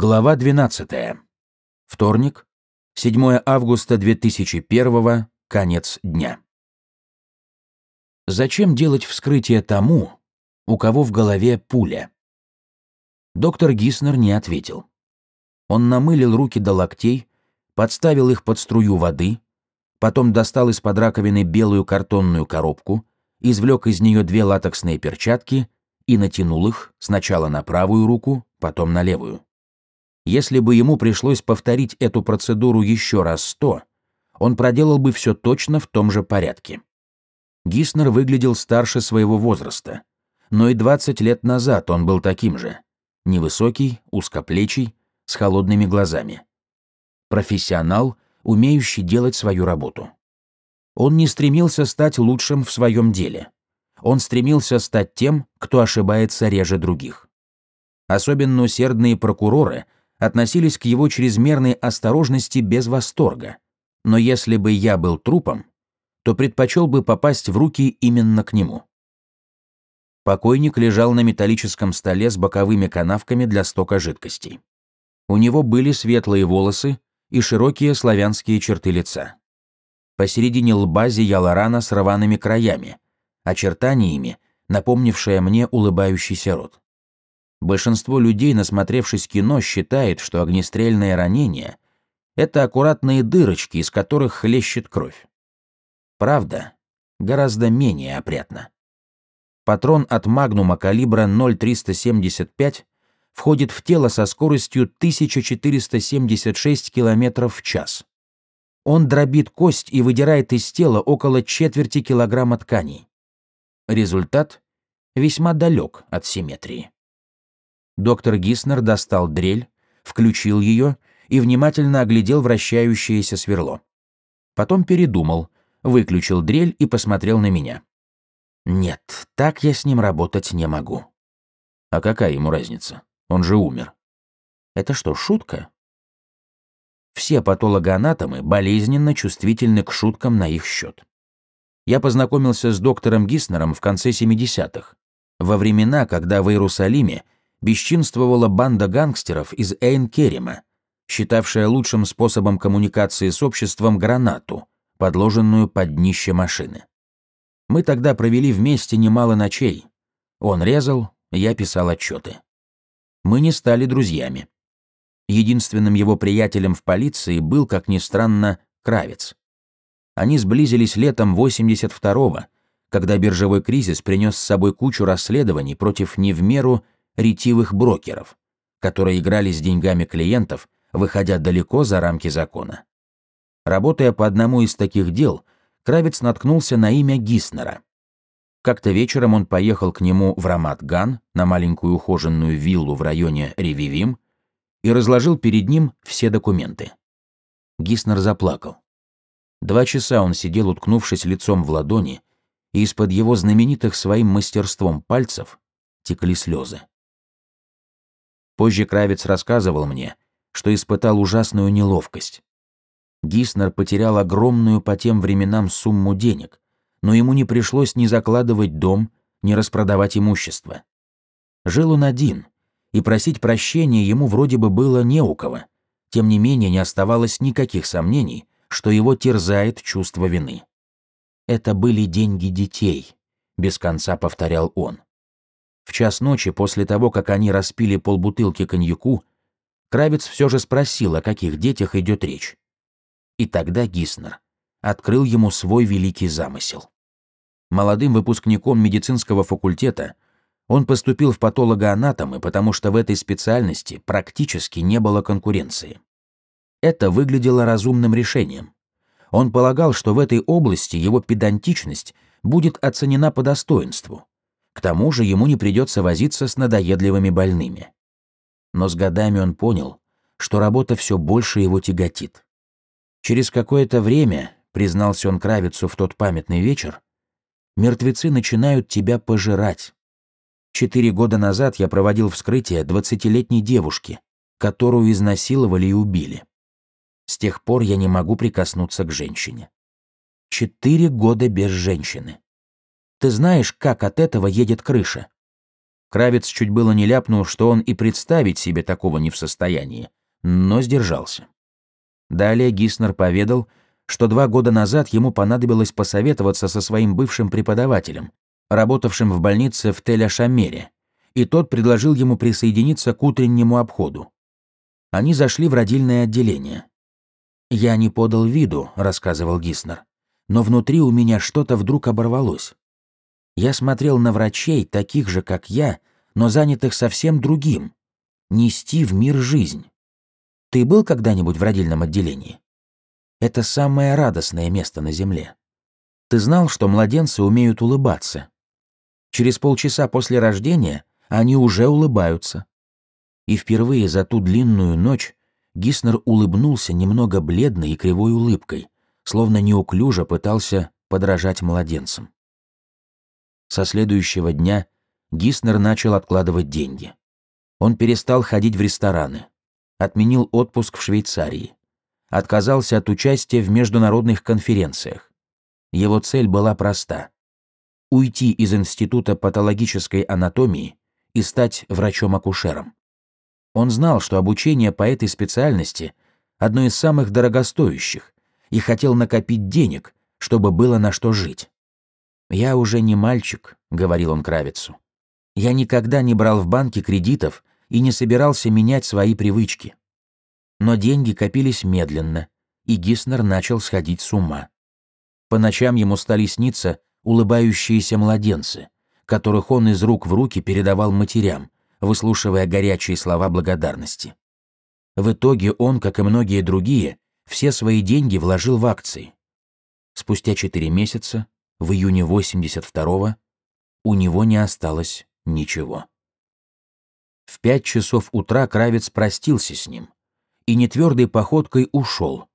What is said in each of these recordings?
Глава 12. Вторник, 7 августа 2001, конец дня. Зачем делать вскрытие тому, у кого в голове пуля? Доктор Гиснер не ответил. Он намылил руки до локтей, подставил их под струю воды, потом достал из-под раковины белую картонную коробку, извлек из нее две латексные перчатки и натянул их сначала на правую руку, потом на левую. Если бы ему пришлось повторить эту процедуру еще раз сто, он проделал бы все точно в том же порядке. Гиснер выглядел старше своего возраста, но и 20 лет назад он был таким же. Невысокий, узкоплечий, с холодными глазами. Профессионал, умеющий делать свою работу. Он не стремился стать лучшим в своем деле. Он стремился стать тем, кто ошибается реже других. Особенно усердные прокуроры – относились к его чрезмерной осторожности без восторга. Но если бы я был трупом, то предпочел бы попасть в руки именно к нему. Покойник лежал на металлическом столе с боковыми канавками для стока жидкостей. У него были светлые волосы и широкие славянские черты лица. Посередине лба зияла рана с рваными краями, очертаниями, напомнившая мне улыбающийся рот. Большинство людей, насмотревшись кино, считает, что огнестрельное ранение — это аккуратные дырочки, из которых хлещет кровь. Правда, гораздо менее опрятно. Патрон от магнума калибра 0,375 входит в тело со скоростью 1476 км в час. Он дробит кость и выдирает из тела около четверти килограмма тканей. Результат весьма далек от симметрии. Доктор Гиснер достал дрель, включил ее и внимательно оглядел вращающееся сверло. Потом передумал, выключил дрель и посмотрел на меня. Нет, так я с ним работать не могу. А какая ему разница? Он же умер. Это что, шутка? Все патологоанатомы болезненно чувствительны к шуткам на их счет. Я познакомился с доктором Гиснером в конце 70-х, во времена, когда в Иерусалиме бесчинствовала банда гангстеров из Эйн-Керема, считавшая лучшим способом коммуникации с обществом гранату, подложенную под днище машины. Мы тогда провели вместе немало ночей. Он резал, я писал отчеты. Мы не стали друзьями. Единственным его приятелем в полиции был, как ни странно, Кравец. Они сблизились летом 82-го, когда биржевой кризис принес с собой кучу расследований против не в меру ретивых брокеров, которые играли с деньгами клиентов, выходя далеко за рамки закона. Работая по одному из таких дел, Кравец наткнулся на имя Гиснера. Как-то вечером он поехал к нему в Рамат-Ган, на маленькую ухоженную виллу в районе Ревивим, и разложил перед ним все документы. Гиснер заплакал. Два часа он сидел, уткнувшись лицом в ладони, и из-под его знаменитых своим мастерством пальцев текли слезы. Позже Кравец рассказывал мне, что испытал ужасную неловкость. Гиснер потерял огромную по тем временам сумму денег, но ему не пришлось ни закладывать дом, ни распродавать имущество. Жил он один, и просить прощения ему вроде бы было не у кого. Тем не менее, не оставалось никаких сомнений, что его терзает чувство вины. «Это были деньги детей», — без конца повторял он. В час ночи, после того, как они распили полбутылки коньяку, Кравец все же спросил, о каких детях идет речь. И тогда Гиснер открыл ему свой великий замысел. Молодым выпускником медицинского факультета он поступил в патологоанатомы, потому что в этой специальности практически не было конкуренции. Это выглядело разумным решением. Он полагал, что в этой области его педантичность будет оценена по достоинству, к тому же ему не придется возиться с надоедливыми больными. Но с годами он понял, что работа все больше его тяготит. Через какое-то время, признался он Кравицу в тот памятный вечер, мертвецы начинают тебя пожирать. Четыре года назад я проводил вскрытие двадцатилетней девушки, которую изнасиловали и убили. С тех пор я не могу прикоснуться к женщине. Четыре года без женщины. Ты знаешь, как от этого едет крыша? Кравец чуть было не ляпнул, что он и представить себе такого не в состоянии, но сдержался. Далее Гиснер поведал, что два года назад ему понадобилось посоветоваться со своим бывшим преподавателем, работавшим в больнице в Тель-Ашамере, и тот предложил ему присоединиться к утреннему обходу. Они зашли в родильное отделение. «Я не подал виду», — рассказывал Гиснер, «но внутри у меня что-то вдруг оборвалось. Я смотрел на врачей, таких же, как я, но занятых совсем другим — нести в мир жизнь. Ты был когда-нибудь в родильном отделении? Это самое радостное место на Земле. Ты знал, что младенцы умеют улыбаться? Через полчаса после рождения они уже улыбаются. И впервые за ту длинную ночь Гиснер улыбнулся немного бледной и кривой улыбкой, словно неуклюже пытался подражать младенцам. Со следующего дня Гиснер начал откладывать деньги. Он перестал ходить в рестораны, отменил отпуск в Швейцарии, отказался от участия в международных конференциях. Его цель была проста – уйти из Института патологической анатомии и стать врачом-акушером. Он знал, что обучение по этой специальности – одно из самых дорогостоящих, и хотел накопить денег, чтобы было на что жить. «Я уже не мальчик», — говорил он Кравицу. «Я никогда не брал в банке кредитов и не собирался менять свои привычки. Но деньги копились медленно, и Гиснер начал сходить с ума. По ночам ему стали сниться улыбающиеся младенцы, которых он из рук в руки передавал матерям, выслушивая горячие слова благодарности. В итоге он, как и многие другие, все свои деньги вложил в акции. Спустя четыре месяца, в июне 82-го, у него не осталось ничего. В пять часов утра Кравец простился с ним и нетвердой походкой ушел,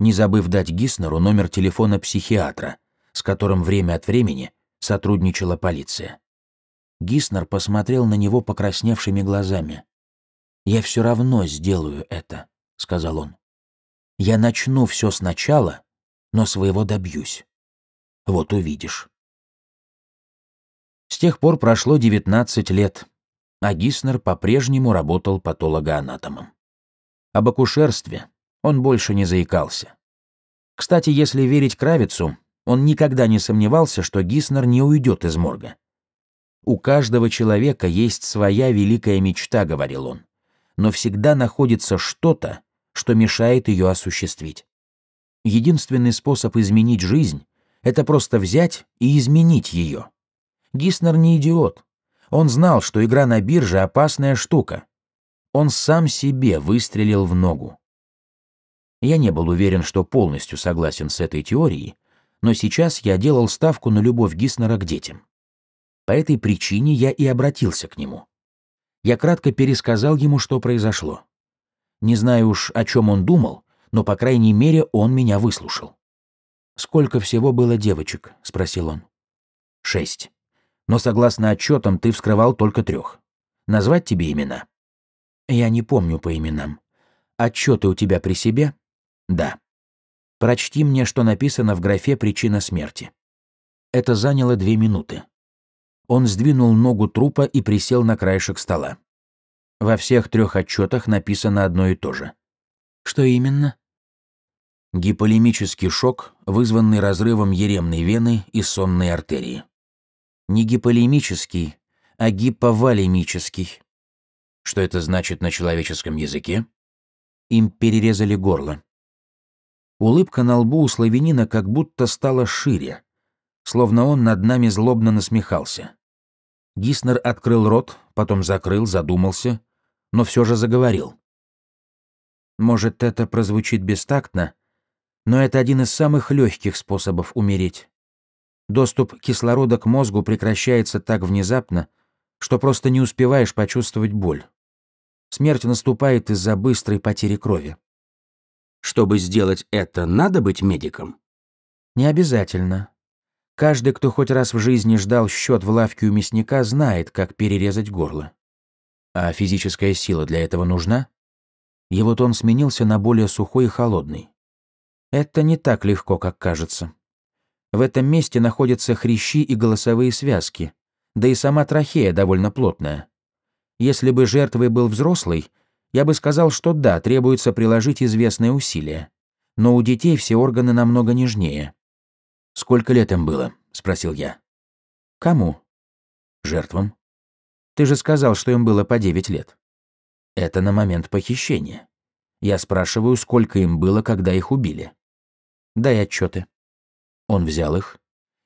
не забыв дать Гиснеру номер телефона психиатра, с которым время от времени сотрудничала полиция. Гиснер посмотрел на него покрасневшими глазами. «Я все равно сделаю это», — сказал он. «Я начну все сначала, но своего добьюсь. Вот увидишь». С тех пор прошло 19 лет, а Гиснер по-прежнему работал патологоанатомом. Об акушерстве он больше не заикался. Кстати, если верить Кравицу, он никогда не сомневался, что Гиснер не уйдет из морга. «У каждого человека есть своя великая мечта», — говорил он, «но всегда находится что-то, что мешает ее осуществить. Единственный способ изменить жизнь — это просто взять и изменить ее. Гиснер не идиот. Он знал, что игра на бирже — опасная штука. Он сам себе выстрелил в ногу. Я не был уверен, что полностью согласен с этой теорией, но сейчас я делал ставку на любовь Гиснера к детям. По этой причине я и обратился к нему. Я кратко пересказал ему, что произошло. Не знаю уж, о чем он думал, но, по крайней мере, он меня выслушал. «Сколько всего было девочек?» — спросил он. «Шесть но согласно отчетам ты вскрывал только трех. Назвать тебе имена? Я не помню по именам. Отчеты у тебя при себе? Да. Прочти мне, что написано в графе «Причина смерти». Это заняло две минуты. Он сдвинул ногу трупа и присел на краешек стола. Во всех трех отчетах написано одно и то же. Что именно? Гиполемический шок, вызванный разрывом еремной вены и сонной артерии не гиполемический, а гиповалемический. Что это значит на человеческом языке? Им перерезали горло. Улыбка на лбу у славянина как будто стала шире, словно он над нами злобно насмехался. Гиснер открыл рот, потом закрыл, задумался, но все же заговорил. Может, это прозвучит бестактно, но это один из самых легких способов умереть. Доступ кислорода к мозгу прекращается так внезапно, что просто не успеваешь почувствовать боль. Смерть наступает из-за быстрой потери крови. Чтобы сделать это, надо быть медиком? Не обязательно. Каждый, кто хоть раз в жизни ждал счет в лавке у мясника, знает, как перерезать горло. А физическая сила для этого нужна? Его тон сменился на более сухой и холодный. Это не так легко, как кажется. В этом месте находятся хрящи и голосовые связки, Да и сама трахея довольно плотная. Если бы жертвой был взрослый, я бы сказал, что да, требуется приложить известные усилия. Но у детей все органы намного нежнее. «Сколько лет им было?» — спросил я. «Кому?» «Жертвам». «Ты же сказал, что им было по 9 лет». «Это на момент похищения. Я спрашиваю, сколько им было, когда их убили». «Дай отчеты. Он взял их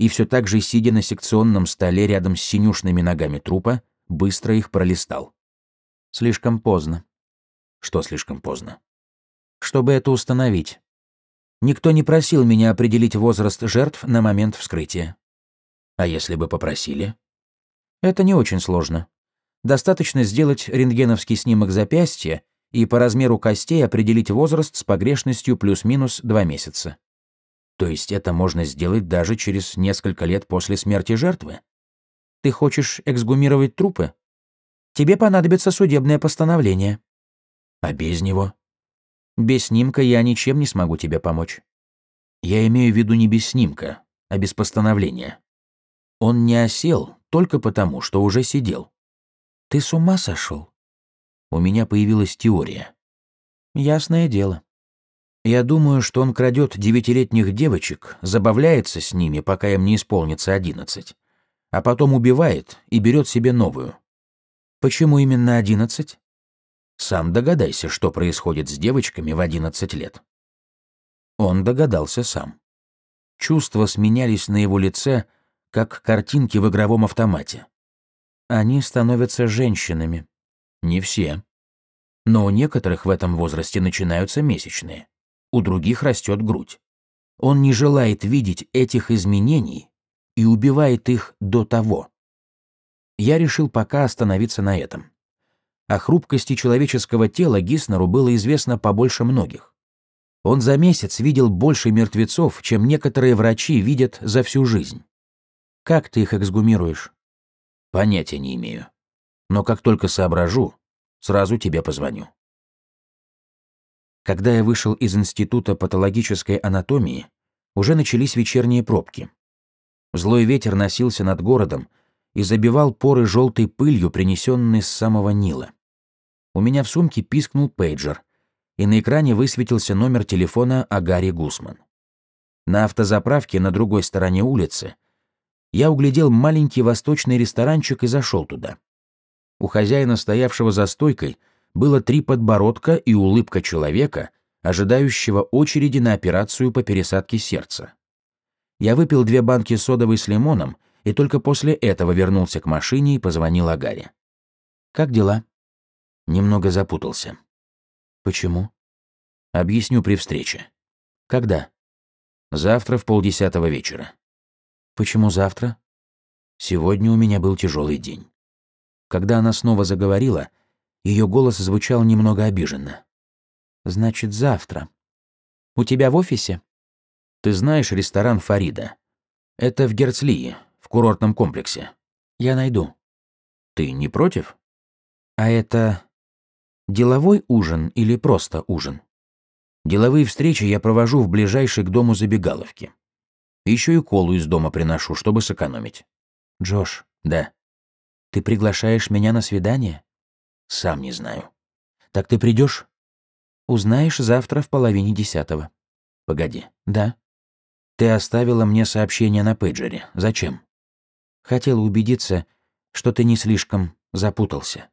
и все так же, сидя на секционном столе рядом с синюшными ногами трупа, быстро их пролистал. Слишком поздно. Что слишком поздно? Чтобы это установить. Никто не просил меня определить возраст жертв на момент вскрытия. А если бы попросили? Это не очень сложно. Достаточно сделать рентгеновский снимок запястья и по размеру костей определить возраст с погрешностью плюс-минус 2 месяца. То есть это можно сделать даже через несколько лет после смерти жертвы? Ты хочешь эксгумировать трупы? Тебе понадобится судебное постановление. А без него? Без снимка я ничем не смогу тебе помочь. Я имею в виду не без снимка, а без постановления. Он не осел только потому, что уже сидел. Ты с ума сошел? У меня появилась теория. Ясное дело. Я думаю, что он крадет девятилетних девочек, забавляется с ними, пока им не исполнится одиннадцать, а потом убивает и берет себе новую. Почему именно одиннадцать? Сам догадайся, что происходит с девочками в одиннадцать лет. Он догадался сам. Чувства сменялись на его лице, как картинки в игровом автомате. Они становятся женщинами. Не все. Но у некоторых в этом возрасте начинаются месячные у других растет грудь. Он не желает видеть этих изменений и убивает их до того. Я решил пока остановиться на этом. О хрупкости человеческого тела Гиснеру было известно побольше многих. Он за месяц видел больше мертвецов, чем некоторые врачи видят за всю жизнь. Как ты их эксгумируешь? Понятия не имею. Но как только соображу, сразу тебе позвоню. Когда я вышел из Института патологической анатомии, уже начались вечерние пробки. Злой ветер носился над городом и забивал поры желтой пылью, принесенной с самого Нила. У меня в сумке пискнул пейджер, и на экране высветился номер телефона Агари Гусман. На автозаправке на другой стороне улицы я углядел маленький восточный ресторанчик и зашел туда. У хозяина, стоявшего за стойкой, было три подбородка и улыбка человека, ожидающего очереди на операцию по пересадке сердца. Я выпил две банки содовой с лимоном и только после этого вернулся к машине и позвонил Агаре. «Как дела?» Немного запутался. «Почему?» «Объясню при встрече». «Когда?» «Завтра в полдесятого вечера». «Почему завтра?» «Сегодня у меня был тяжелый день». Когда она снова заговорила, ее голос звучал немного обиженно. «Значит, завтра. У тебя в офисе?» «Ты знаешь ресторан Фарида? Это в Герцлии, в курортном комплексе. Я найду». «Ты не против?» «А это деловой ужин или просто ужин?» «Деловые встречи я провожу в ближайшей к дому забегаловке. Еще и колу из дома приношу, чтобы сэкономить». «Джош». «Да». «Ты приглашаешь меня на свидание?» Сам не знаю. Так ты придешь? Узнаешь завтра в половине десятого. Погоди. Да. Ты оставила мне сообщение на пейджере. Зачем? Хотела убедиться, что ты не слишком запутался.